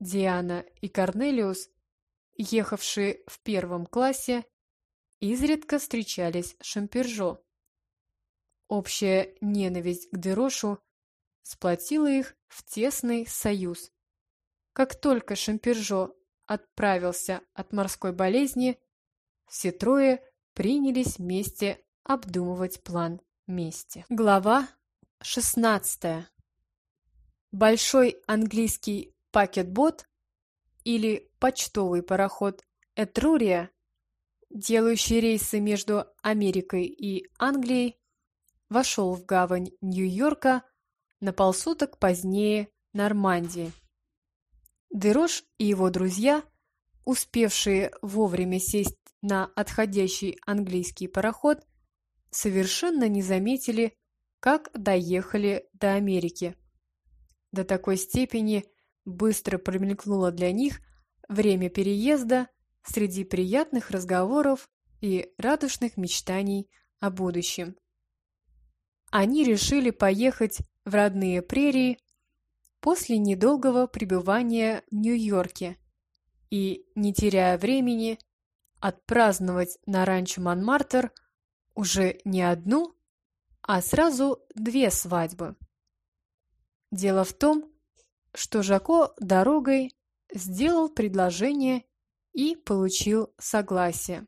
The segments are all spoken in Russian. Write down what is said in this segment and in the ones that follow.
Диана и Корнелиус, ехавшие в первом классе, изредка встречались Шампержо. Общая ненависть к Дерошу сплотила их в тесный союз. Как только Шампержо отправился от морской болезни, все трое принялись вместе обдумывать план мести. Глава 16. Большой английский пакетбот или почтовый пароход Этрурия, делающий рейсы между Америкой и Англией, вошел в гавань Нью-Йорка на полсуток позднее Нормандии. Дерош и его друзья, успевшие вовремя сесть на отходящий английский пароход, совершенно не заметили, как доехали до Америки. До такой степени быстро промелькнуло для них время переезда среди приятных разговоров и радушных мечтаний о будущем. Они решили поехать в родные прерии после недолгого пребывания в Нью-Йорке и, не теряя времени, отпраздновать на ранчо Монмартр уже не одну, а сразу две свадьбы. Дело в том, что Жако дорогой сделал предложение и получил согласие.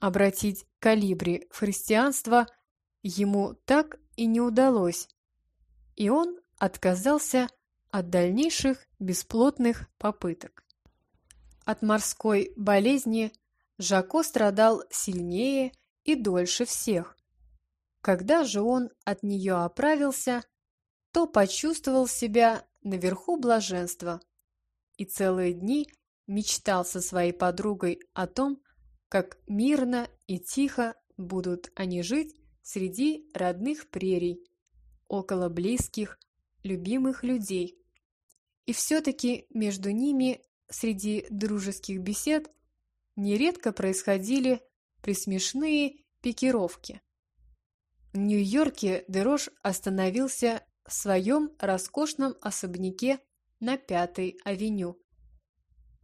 Обратить калибри в христианство ему так и не удалось, и он отказался от дальнейших бесплотных попыток. От морской болезни Жако страдал сильнее и дольше всех. Когда же он от нее оправился, то почувствовал себя наверху блаженства и целые дни мечтал со своей подругой о том, как мирно и тихо будут они жить среди родных прерий, около близких, любимых людей. И все-таки между ними, среди дружеских бесед, нередко происходили присмешные пикировки. В Нью-Йорке Дерош остановился в своем роскошном особняке на Пятой авеню.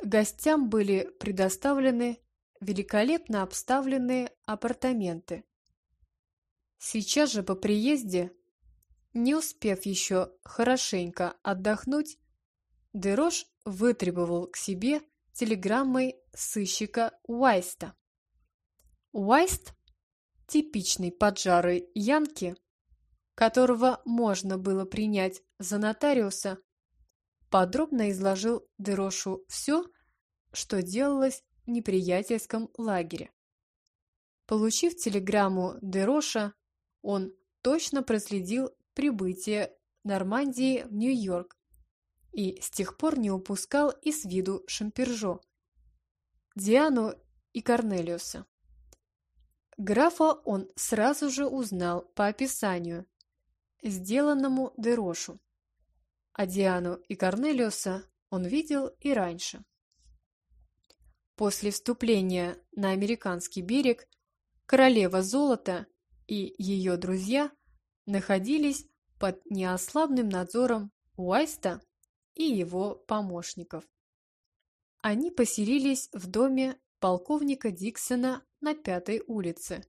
Гостям были предоставлены великолепно обставленные апартаменты. Сейчас же по приезде не успев еще хорошенько отдохнуть, Дерош вытребовал к себе телеграммой сыщика Уайста. Уайст – типичный поджарый янки, которого можно было принять за нотариуса, подробно изложил Дерошу все, что делалось в неприятельском лагере. Получив телеграмму Дероша, он точно проследил прибытия Нормандии в Нью-Йорк и с тех пор не упускал из виду Шампержо, Диану и Корнелиуса. Графа он сразу же узнал по описанию, сделанному Дерошу, а Диану и Корнелиуса он видел и раньше. После вступления на американский берег королева Золота и ее друзья находились под неослабным надзором Уайста и его помощников. Они поселились в доме полковника Диксона на Пятой улице,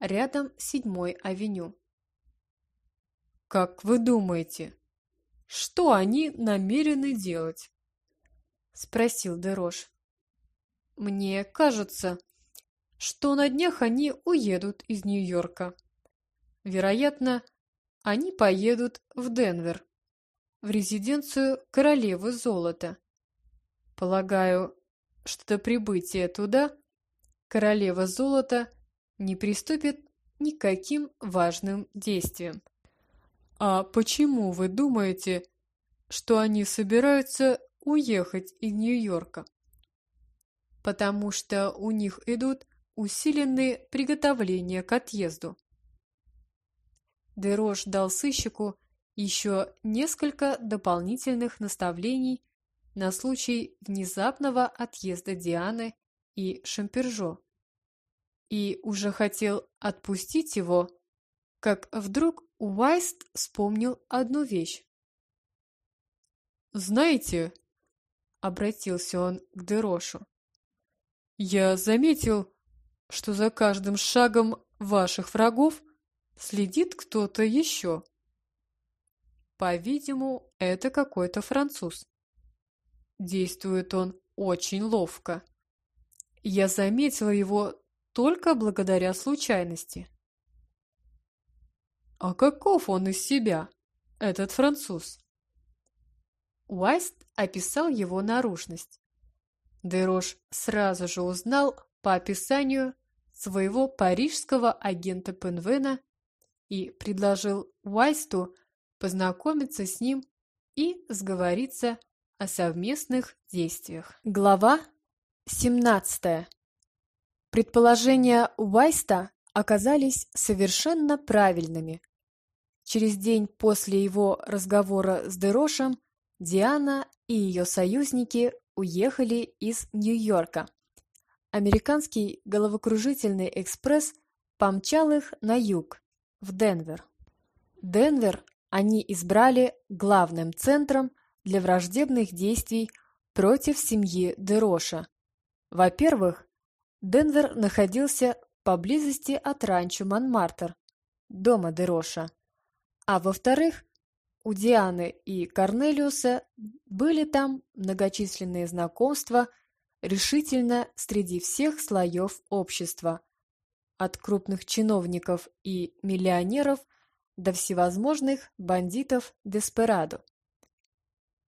рядом с Седьмой авеню. «Как вы думаете, что они намерены делать?» – спросил Дерош. «Мне кажется, что на днях они уедут из Нью-Йорка. Вероятно, они поедут в Денвер, в резиденцию королевы золота. Полагаю, что до прибытия туда королева золота не приступит никаким важным действиям. А почему вы думаете, что они собираются уехать из Нью-Йорка? Потому что у них идут усиленные приготовления к отъезду. Дерош дал сыщику еще несколько дополнительных наставлений на случай внезапного отъезда Дианы и Шампержо. И уже хотел отпустить его, как вдруг Уайст вспомнил одну вещь. «Знаете, обратился он к Дерошу. «Я заметил, что за каждым шагом ваших врагов следит кто-то еще. По-видимому, это какой-то француз. Действует он очень ловко. Я заметила его только благодаря случайности. А каков он из себя, этот француз? Уайст описал его наружность. Дерош сразу же узнал по описанию своего парижского агента Пенвена и предложил Уайсту познакомиться с ним и сговориться о совместных действиях. Глава 17. Предположения Уайста оказались совершенно правильными. Через день после его разговора с Дерошем Диана и ее союзники уехали из Нью-Йорка. Американский головокружительный экспресс помчал их на юг, в Денвер. Денвер они избрали главным центром для враждебных действий против семьи Дероша. Во-первых, Денвер находился поблизости от ранчо Монмартр, дома Дероша. А во-вторых, у Дианы и Корнелиуса были там многочисленные знакомства решительно среди всех слоев общества, от крупных чиновников и миллионеров до всевозможных бандитов-деспирадо.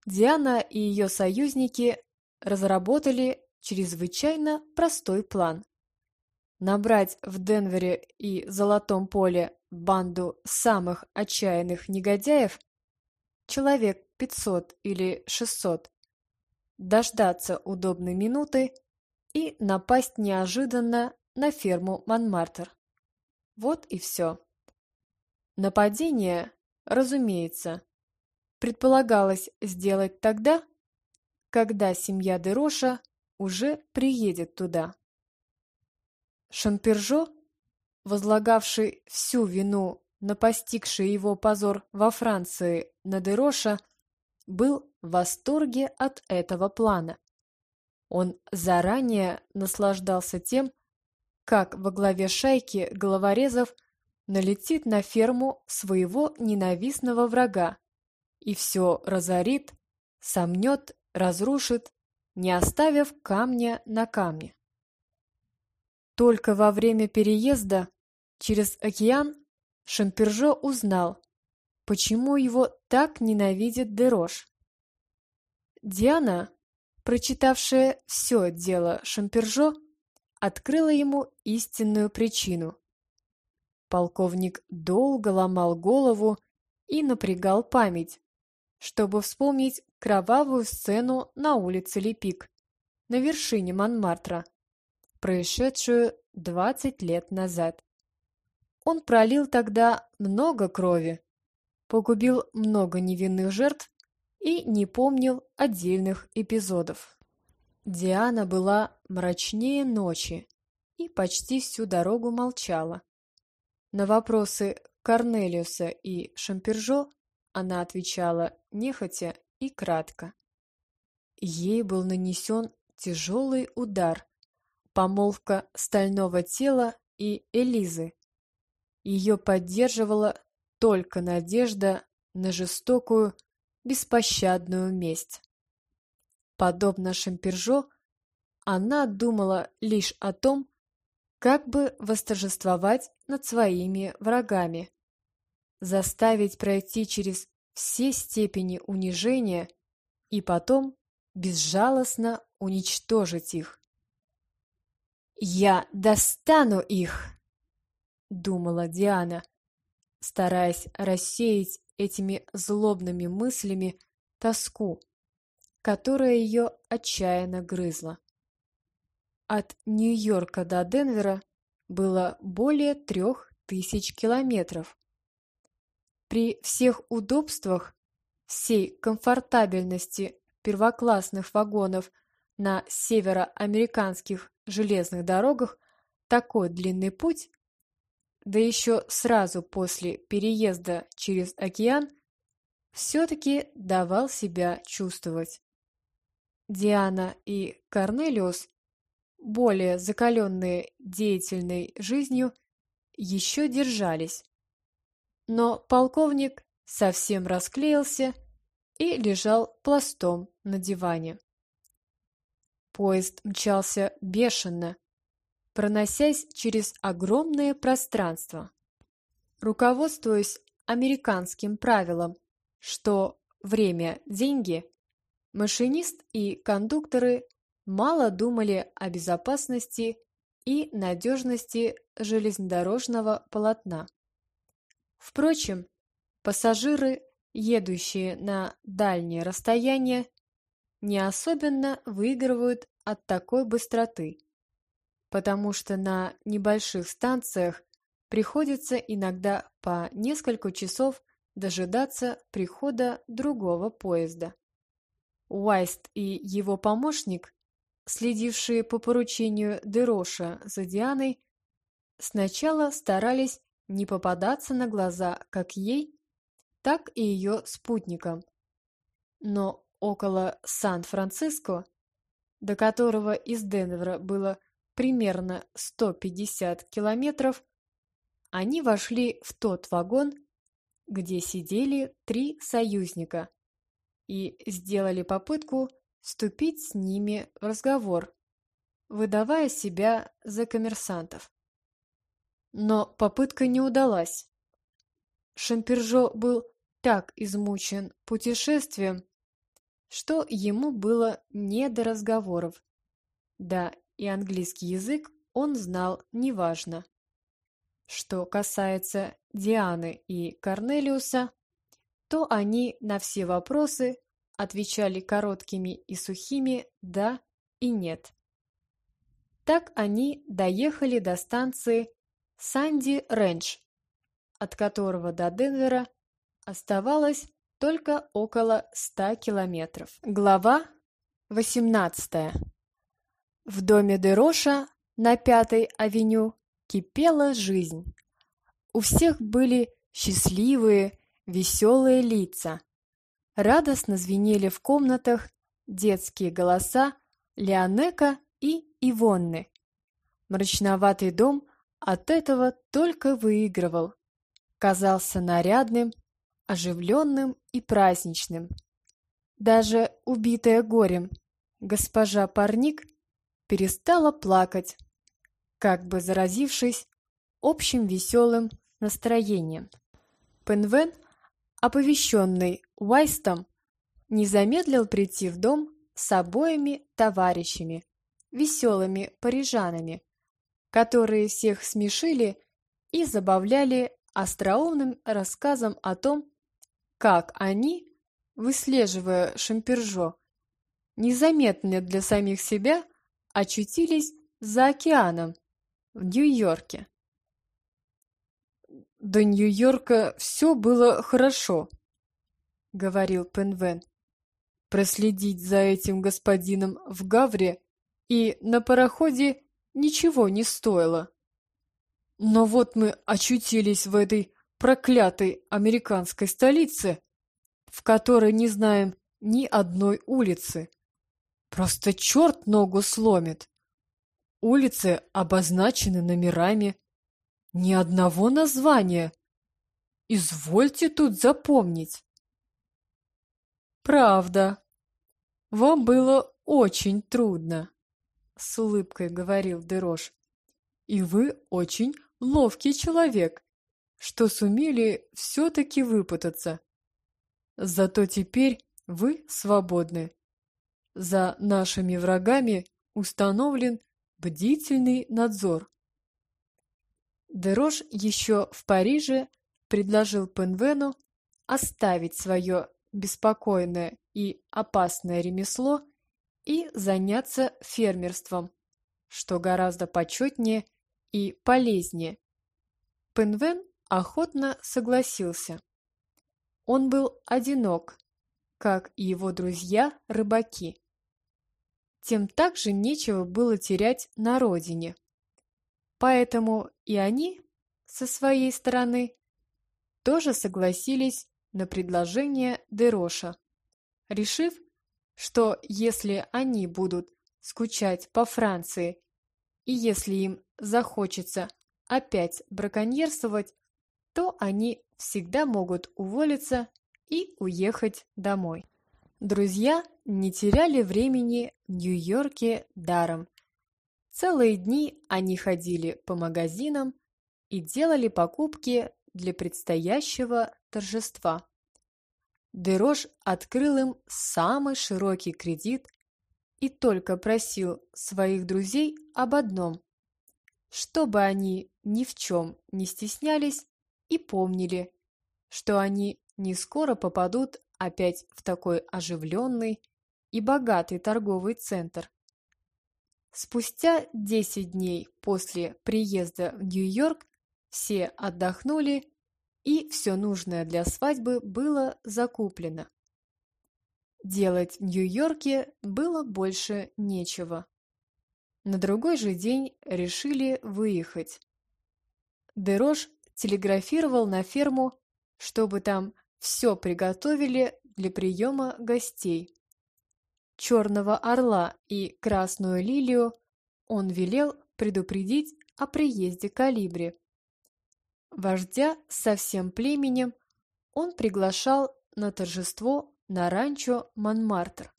Диана и ее союзники разработали чрезвычайно простой план. Набрать в Денвере и Золотом поле банду самых отчаянных негодяев человек 500 или 600, дождаться удобной минуты и напасть неожиданно на ферму Монмартр. Вот и все. Нападение, разумеется, предполагалось сделать тогда, когда семья Дероша уже приедет туда. Шампержо, возлагавший всю вину на постигший его позор во Франции на Дероша, был в восторге от этого плана. Он заранее наслаждался тем, как во главе шайки головорезов налетит на ферму своего ненавистного врага и все разорит, сомнет, разрушит, не оставив камня на камне. Только во время переезда через океан Шампержо узнал, почему его так ненавидит Дерош. Диана, прочитавшая все дело Шампержо, открыла ему истинную причину. Полковник долго ломал голову и напрягал память, чтобы вспомнить кровавую сцену на улице Лепик, на вершине Монмартра, происшедшую 20 лет назад. Он пролил тогда много крови, погубил много невинных жертв и не помнил отдельных эпизодов. Диана была мрачнее ночи и почти всю дорогу молчала. На вопросы Корнелиуса и Шампержо она отвечала нехотя и кратко. Ей был нанесен тяжелый удар, помолвка стального тела и Элизы, ее поддерживала только надежда на жестокую, беспощадную месть. Подобно Шампержо, она думала лишь о том, как бы восторжествовать над своими врагами, заставить пройти через все степени унижения и потом безжалостно уничтожить их. «Я достану их!» — думала Диана, стараясь рассеять этими злобными мыслями тоску, которая ее отчаянно грызла. От Нью-Йорка до Денвера было более трех тысяч километров. При всех удобствах, всей комфортабельности первоклассных вагонов на североамериканских железных дорогах такой длинный путь да еще сразу после переезда через океан, все-таки давал себя чувствовать. Диана и Корнелиус, более закаленные деятельной жизнью, еще держались. Но полковник совсем расклеился и лежал пластом на диване. Поезд мчался бешено, проносясь через огромное пространство. Руководствуясь американским правилом, что время – деньги, машинист и кондукторы мало думали о безопасности и надежности железнодорожного полотна. Впрочем, пассажиры, едущие на дальние расстояния, не особенно выигрывают от такой быстроты, потому что на небольших станциях приходится иногда по несколько часов дожидаться прихода другого поезда. Уайст и его помощник, следившие по поручению Дероша за Дианой, сначала старались не попадаться на глаза как ей, так и ее спутникам. Но около Сан-Франциско, до которого из Денвера было примерно 150 километров, они вошли в тот вагон, где сидели три союзника, и сделали попытку вступить с ними в разговор, выдавая себя за коммерсантов. Но попытка не удалась. Шампержо был так измучен путешествием, что ему было не до разговоров. Да, и английский язык он знал неважно. Что касается Дианы и Корнелиуса, то они на все вопросы отвечали короткими и сухими «да» и «нет». Так они доехали до станции Санди Рэнч, от которого до Денвера оставалось только около 100 километров. Глава 18. В доме Дероша на Пятой авеню кипела жизнь. У всех были счастливые, веселые лица. Радостно звенели в комнатах детские голоса Леонека и Ивонны. Мрачноватый дом от этого только выигрывал. Казался нарядным, оживленным и праздничным. Даже убитая горем госпожа Парник перестала плакать, как бы заразившись общим веселым настроением. Пенвен, оповещенный Уайстом, не замедлил прийти в дом с обоими товарищами, веселыми парижанами, которые всех смешили и забавляли остроумным рассказом о том, как они, выслеживая Шампержо, незаметно для самих себя очутились за океаном в Нью-Йорке. «До Нью-Йорка все было хорошо», — говорил Пенвен. «Проследить за этим господином в Гавре и на пароходе ничего не стоило. Но вот мы очутились в этой проклятой американской столице, в которой не знаем ни одной улицы. Просто черт ногу сломит. Улицы обозначены номерами. Ни одного названия. Извольте тут запомнить. Правда. Вам было очень трудно, с улыбкой говорил Дерош. И вы очень ловкий человек, что сумели все-таки выпутаться. Зато теперь вы свободны. За нашими врагами установлен Бдительный надзор. Дерош еще в Париже предложил Пенвену оставить свое беспокойное и опасное ремесло и заняться фермерством, что гораздо почетнее и полезнее. Пенвен охотно согласился. Он был одинок, как и его друзья-рыбаки тем также нечего было терять на родине. Поэтому и они, со своей стороны, тоже согласились на предложение Дероша, решив, что если они будут скучать по Франции и если им захочется опять браконьерствовать, то они всегда могут уволиться и уехать домой. Друзья не теряли времени в Нью-Йорке даром. Целые дни они ходили по магазинам и делали покупки для предстоящего торжества. Дерош открыл им самый широкий кредит и только просил своих друзей об одном – чтобы они ни в чем не стеснялись и помнили, что они не скоро попадут опять в такой оживленный и богатый торговый центр. Спустя 10 дней после приезда в Нью-Йорк все отдохнули, и все нужное для свадьбы было закуплено. Делать в Нью-Йорке было больше нечего. На другой же день решили выехать. Дерош телеграфировал на ферму, чтобы там все приготовили для приема гостей. Черного орла и красную лилию он велел предупредить о приезде калибри. Вождя со всем племенем он приглашал на торжество на ранчо Монмартр.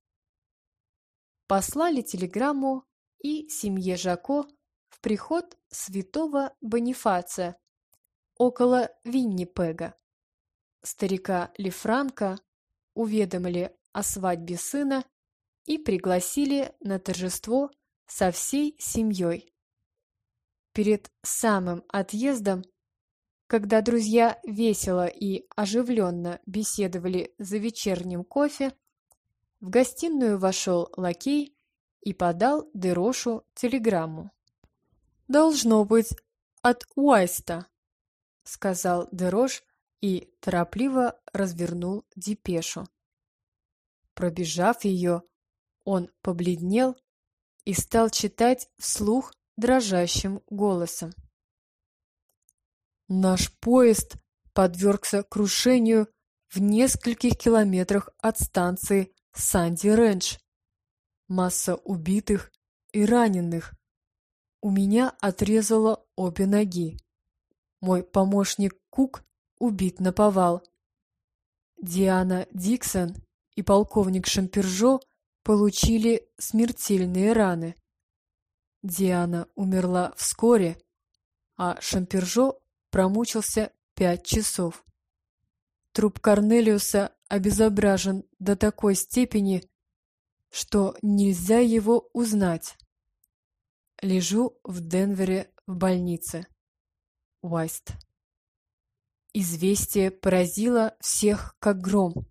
Послали телеграмму и семье Жако в приход святого Бонифация около Виннипега. Старика Лефранка уведомили о свадьбе сына и пригласили на торжество со всей семьей. Перед самым отъездом, когда друзья весело и оживленно беседовали за вечерним кофе, в гостиную вошел лакей и подал Дерошу телеграмму. «Должно быть от Уайста», — сказал Дерош и торопливо развернул депешу. Пробежав ее, он побледнел и стал читать вслух дрожащим голосом. Наш поезд подвергся крушению в нескольких километрах от станции Санди-Рендж. Масса убитых и раненых. У меня отрезало обе ноги. Мой помощник Кук убит на повал. Диана Диксон и полковник Шампержо получили смертельные раны. Диана умерла вскоре, а Шампержо промучился пять часов. Труп Корнелиуса обезображен до такой степени, что нельзя его узнать. Лежу в Денвере в больнице. Уайст. Известие поразило всех как гром.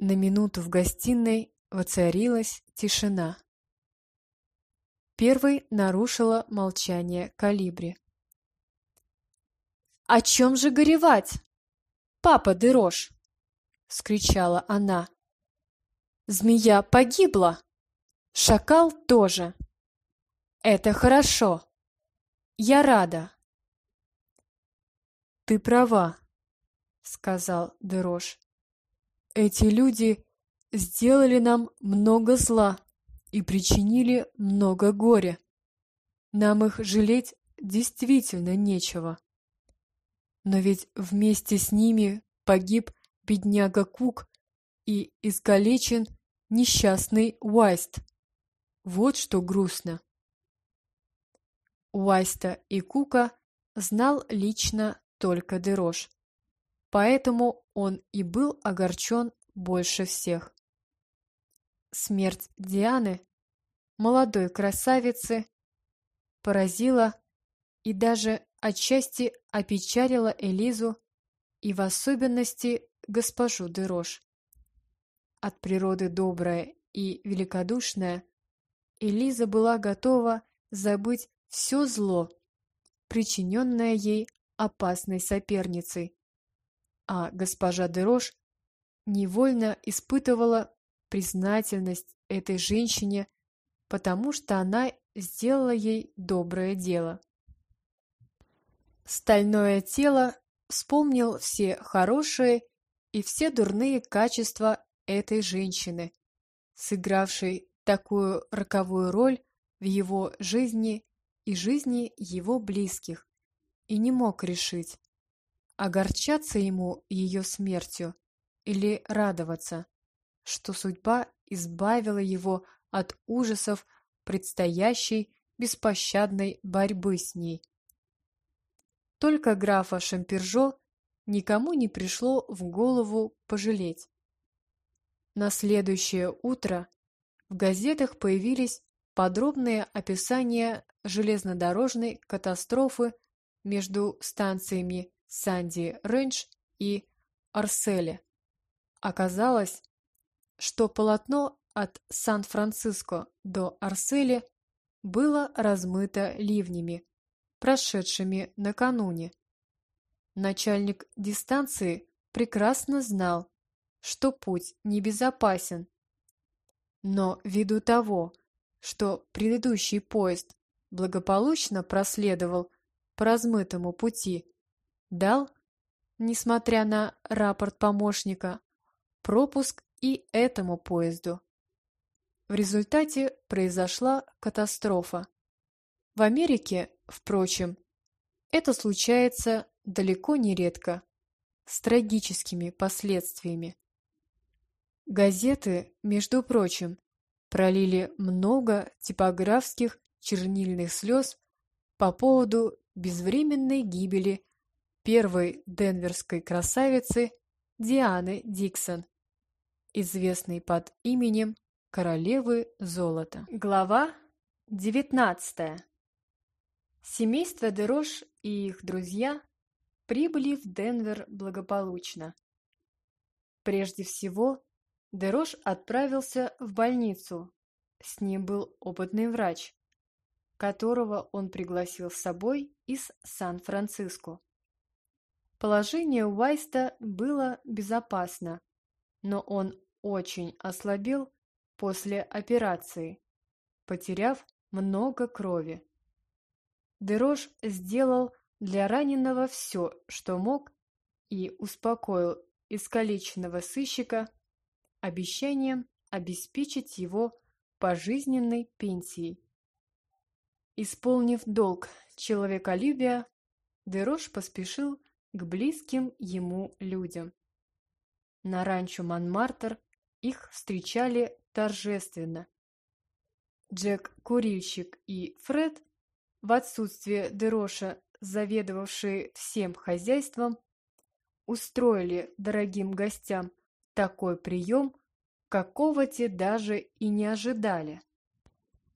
На минуту в гостиной воцарилась тишина. Первой нарушила молчание Калибри. «О чем же горевать? Папа Дерош!» — скричала она. «Змея погибла! Шакал тоже! Это хорошо! Я рада!» «Ты права», — сказал Дерош. «Эти люди сделали нам много зла и причинили много горя. Нам их жалеть действительно нечего. Но ведь вместе с ними погиб бедняга Кук и искалечен несчастный Уайст. Вот что грустно. Уайста и Кука знал лично только Дерош, поэтому он и был огорчен больше всех. Смерть Дианы, молодой красавицы, поразила и даже отчасти опечалила Элизу и в особенности госпожу Дерош. От природы добрая и великодушная, Элиза была готова забыть все зло, причиненное ей опасной соперницей, а госпожа Дерош невольно испытывала признательность этой женщине, потому что она сделала ей доброе дело. Стальное тело вспомнил все хорошие и все дурные качества этой женщины сыгравший такую роковую роль в его жизни и жизни его близких, и не мог решить, огорчаться ему ее смертью или радоваться, что судьба избавила его от ужасов предстоящей беспощадной борьбы с ней. Только графа Шампержо никому не пришло в голову пожалеть. На следующее утро в газетах появились подробные описания железнодорожной катастрофы между станциями Санди-Рейндж и Арселе. Оказалось, что полотно от Сан-Франциско до Арселе было размыто ливнями, прошедшими накануне. Начальник дистанции прекрасно знал, что путь небезопасен. Но ввиду того, что предыдущий поезд благополучно проследовал по размытому пути, дал, несмотря на рапорт помощника, пропуск и этому поезду. В результате произошла катастрофа. В Америке, впрочем, это случается далеко не редко, с трагическими последствиями. Газеты, между прочим, пролили много типографских чернильных слез по поводу безвременной гибели первой денверской красавицы Дианы Диксон, известной под именем королевы золота. Глава 19. Семейство Дерош и их друзья прибыли в Денвер благополучно. Прежде всего, Дерош отправился в больницу. С ним был опытный врач, которого он пригласил с собой из Сан-Франциско. Положение Уайста было безопасно, но он очень ослабел после операции, потеряв много крови. Дерош сделал для раненого все, что мог, и успокоил искалеченного сыщика обещанием обеспечить его пожизненной пенсией. Исполнив долг человеколюбия, Дерош поспешил к близким ему людям. На ранчо Монмартр их встречали торжественно. Джек-курильщик и Фред, в отсутствие Дероша, заведовавшие всем хозяйством, устроили дорогим гостям такой прием, какого те даже и не ожидали.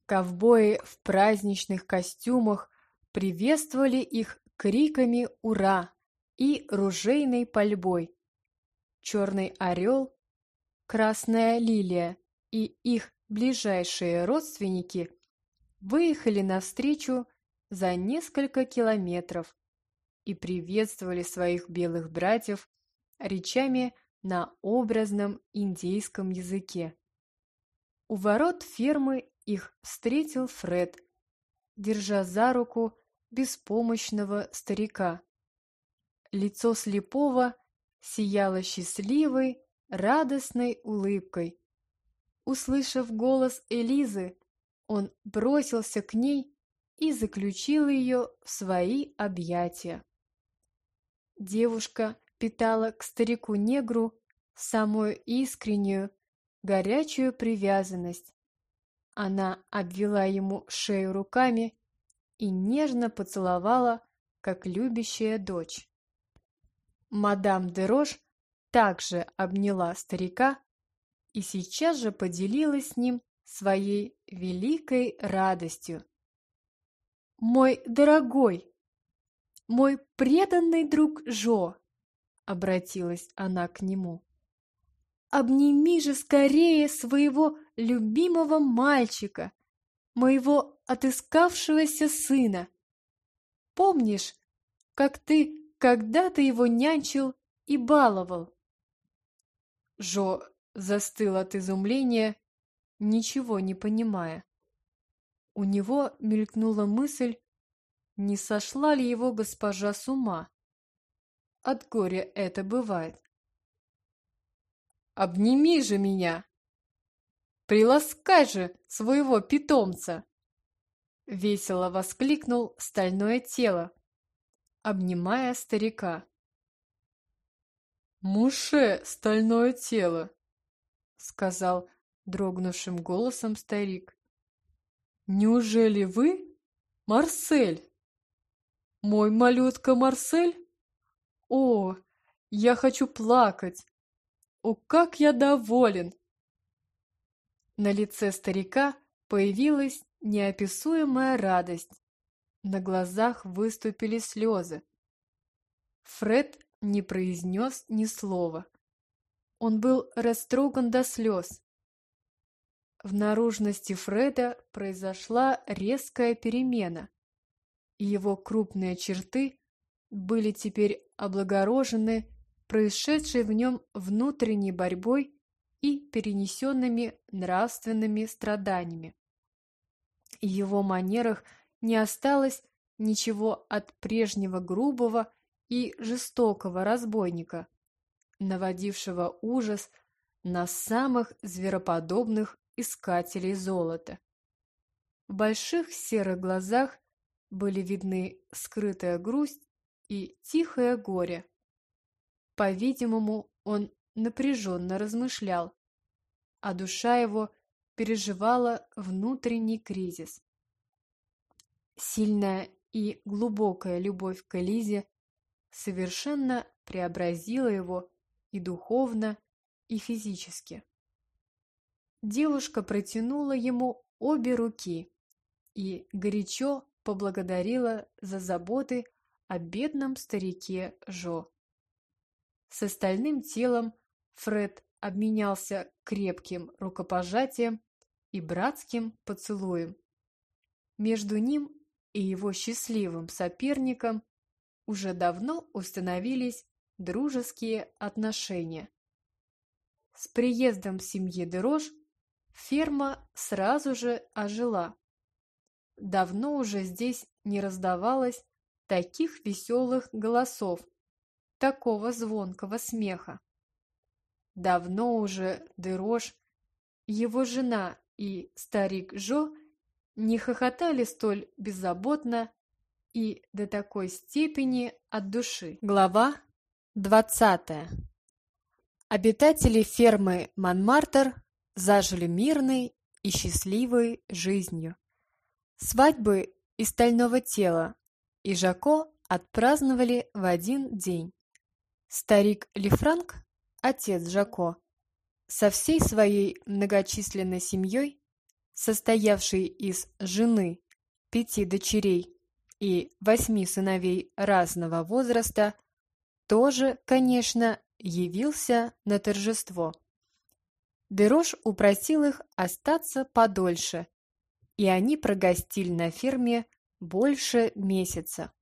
Ковбои в праздничных костюмах приветствовали их криками «Ура!» и ружейной пальбой. Черный орел, красная лилия и их ближайшие родственники выехали навстречу за несколько километров и приветствовали своих белых братьев речами на образном индейском языке. У ворот фермы их встретил Фред, держа за руку беспомощного старика. Лицо слепого сияло счастливой, радостной улыбкой. Услышав голос Элизы, он бросился к ней и заключил ее в свои объятия. Девушка питала к старику-негру самую искреннюю, горячую привязанность. Она обвела ему шею руками и нежно поцеловала, как любящая дочь. Мадам де Рош также обняла старика и сейчас же поделилась с ним своей великой радостью. «Мой дорогой, мой преданный друг Жо!» — обратилась она к нему. «Обними же скорее своего любимого мальчика, моего отыскавшегося сына. Помнишь, как ты когда-то его нянчил и баловал?» Жо застыл от изумления, ничего не понимая. У него мелькнула мысль, не сошла ли его госпожа с ума. От горя это бывает. «Обними же меня!» приласкай же своего питомца!» Весело воскликнул стальное тело, обнимая старика. «Муше стальное тело!» — сказал дрогнувшим голосом старик. «Неужели вы Марсель? Мой малютка Марсель? О, я хочу плакать! О, как я доволен!» На лице старика появилась неописуемая радость. На глазах выступили слезы. Фред не произнес ни слова. Он был растроган до слез. В наружности Фреда произошла резкая перемена, его крупные черты были теперь облагорожены происшедшей в нем внутренней борьбой и перенесенными нравственными страданиями. В его манерах не осталось ничего от прежнего грубого и жестокого разбойника, наводившего ужас на самых звероподобных искателей золота. В больших серых глазах были видны скрытая грусть и тихое горе. По-видимому, он напряженно размышлял, а душа его переживала внутренний кризис. Сильная и глубокая любовь к Элизе совершенно преобразила его и духовно, и физически. Девушка протянула ему обе руки и горячо поблагодарила за заботы о бедном старике Жо. С остальным телом Фред обменялся крепким рукопожатием и братским поцелуем. Между ним и его счастливым соперником уже давно установились дружеские отношения. С приездом семьи Дерош ферма сразу же ожила. Давно уже здесь не раздавалось таких веселых голосов, такого звонкого смеха. Давно уже Дерош, его жена и старик Жо не хохотали столь беззаботно и до такой степени от души. Глава 20. Обитатели фермы Монмартр зажили мирной и счастливой жизнью. Свадьбы из стального тела и Жако отпраздновали в один день. Старик Лефранк, отец Жако, со всей своей многочисленной семьей, состоявшей из жены, пяти дочерей и восьми сыновей разного возраста, тоже, конечно, явился на торжество. Дерош упросил их остаться подольше, и они прогостили на ферме больше месяца.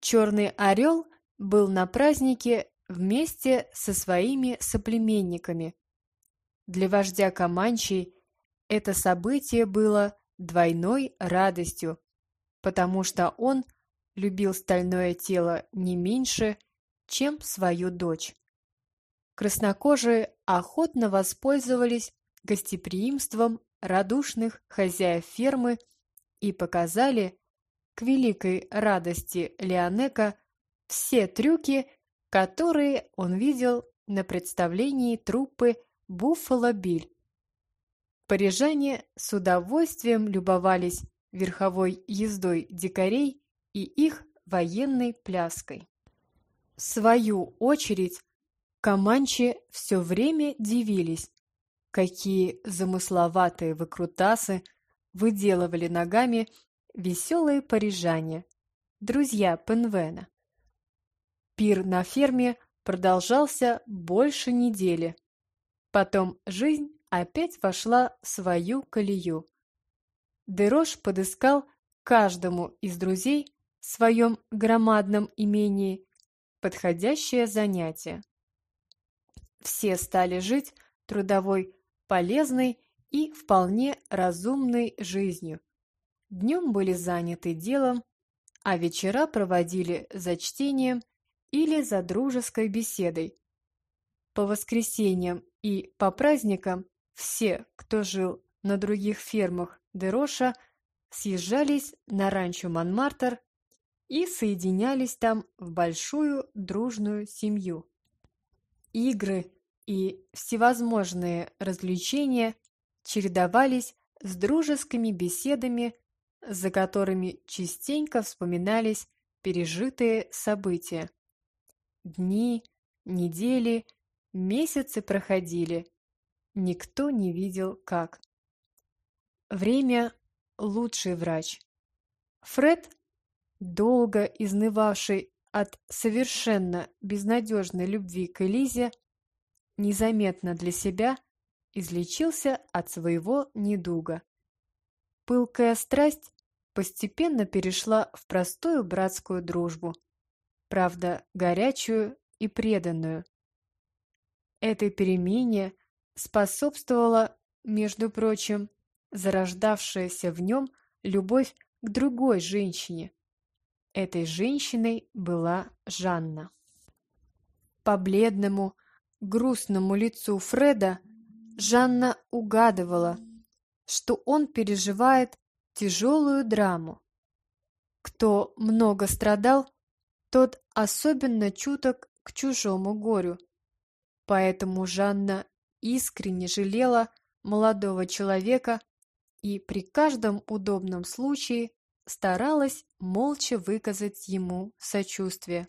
Черный орел был на празднике вместе со своими соплеменниками. Для вождя Каманчей это событие было двойной радостью, потому что он любил стальное тело не меньше, чем свою дочь. Краснокожие охотно воспользовались гостеприимством радушных хозяев фермы и показали, к великой радости Леонека, все трюки, которые он видел на представлении труппы «Буффало Биль». Парижане с удовольствием любовались верховой ездой дикарей и их военной пляской. В свою очередь, команчи все время дивились, какие замысловатые выкрутасы выделывали ногами веселые парижане, друзья Пенвена. Пир на ферме продолжался больше недели. Потом жизнь опять вошла в свою колею. Дерош подыскал каждому из друзей в своем громадном имении подходящее занятие. Все стали жить трудовой, полезной и вполне разумной жизнью. Днем были заняты делом, а вечера проводили за чтением или за дружеской беседой. По воскресеньям и по праздникам все, кто жил на других фермах Дероша, съезжались на ранчо Монмартр и соединялись там в большую дружную семью. Игры и всевозможные развлечения чередовались с дружескими беседами, за которыми частенько вспоминались пережитые события. Дни, недели, месяцы проходили. Никто не видел, как. Время – лучший врач. Фред, долго изнывавший от совершенно безнадежной любви к Элизе, незаметно для себя излечился от своего недуга. Пылкая страсть постепенно перешла в простую братскую дружбу, правда, горячую и преданную. Этой перемене способствовала, между прочим, зарождавшаяся в нем любовь к другой женщине. Этой женщиной была Жанна. По бледному, грустному лицу Фреда Жанна угадывала, что он переживает тяжелую драму. Кто много страдал, тот особенно чуток к чужому горю. Поэтому Жанна искренне жалела молодого человека и при каждом удобном случае старалась молча выказать ему сочувствие.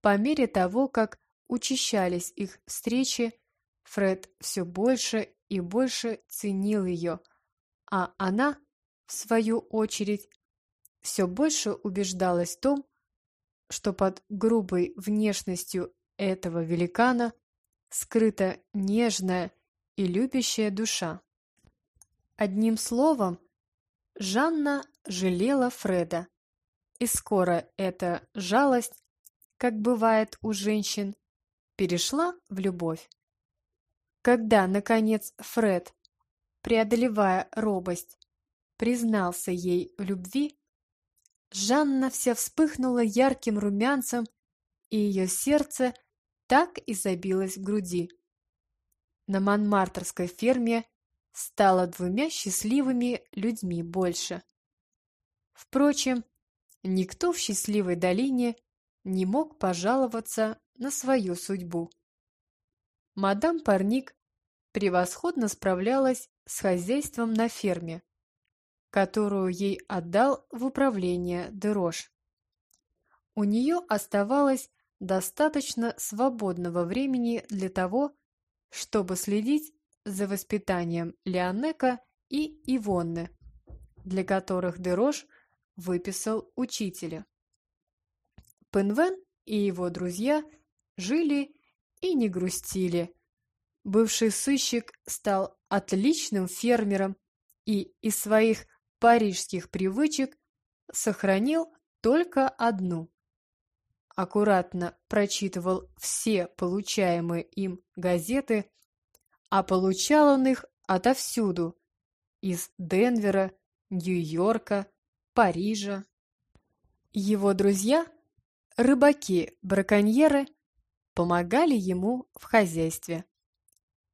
По мере того, как учащались их встречи, Фред все больше и больше ценил ее, а она, в свою очередь, все больше убеждалась в том, что под грубой внешностью этого великана скрыта нежная и любящая душа. Одним словом, Жанна жалела Фреда, и скоро эта жалость, как бывает у женщин, перешла в любовь. Когда, наконец, Фред, преодолевая робость, признался ей в любви, Жанна вся вспыхнула ярким румянцем, и ее сердце так и забилось в груди. На Монмартрской ферме стало двумя счастливыми людьми больше. Впрочем, никто в счастливой долине не мог пожаловаться на свою судьбу. Мадам Парник превосходно справлялась с хозяйством на ферме, которую ей отдал в управление Дерош. У нее оставалось достаточно свободного времени для того, чтобы следить за воспитанием Леонека и Ивонны, для которых Дерош выписал учителя. Пенвен и его друзья жили и не грустили. Бывший сыщик стал отличным фермером и из своих парижских привычек сохранил только одну. Аккуратно прочитывал все получаемые им газеты, а получал он их отовсюду – из Денвера, Нью-Йорка, Парижа. Его друзья, рыбаки-браконьеры, помогали ему в хозяйстве.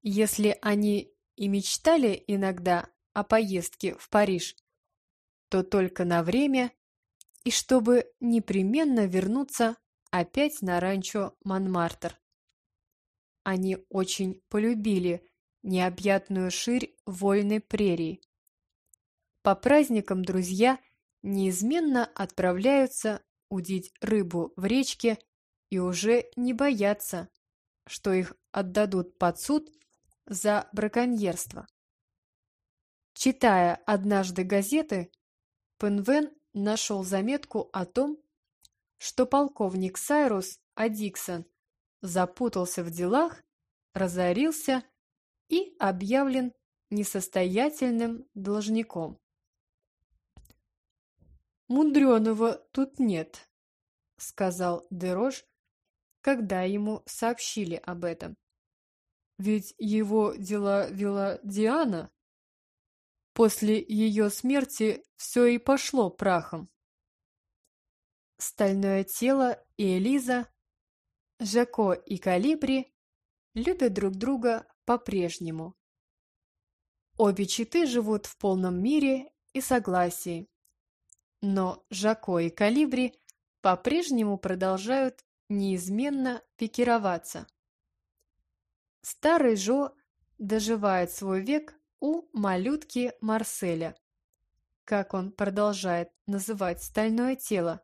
Если они и мечтали иногда о поездке в Париж, то только на время и чтобы непременно вернуться опять на ранчо Монмартр. Они очень полюбили необъятную ширь вольной прерии. По праздникам друзья неизменно отправляются удить рыбу в речке и уже не боятся, что их отдадут под суд за браконьерство. Читая однажды газеты, Пенвен нашел заметку о том, что полковник Сайрус Адиксон запутался в делах, разорился и объявлен несостоятельным должником. «Мудреного тут нет», — сказал Дерош, когда ему сообщили об этом. «Ведь его дела вела Диана. После ее смерти все и пошло прахом». Стальное тело и Элиза, Жако и Калибри любят друг друга по-прежнему. Обе четы живут в полном мире и согласии. Но Жако и Калибри по-прежнему продолжают неизменно пикироваться. Старый Жо доживает свой век у малютки Марселя, как он продолжает называть стальное тело,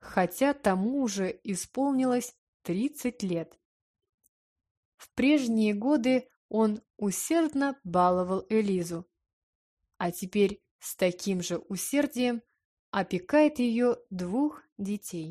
хотя тому уже исполнилось 30 лет. В прежние годы он усердно баловал Элизу, а теперь с таким же усердием опекает ее двух детей.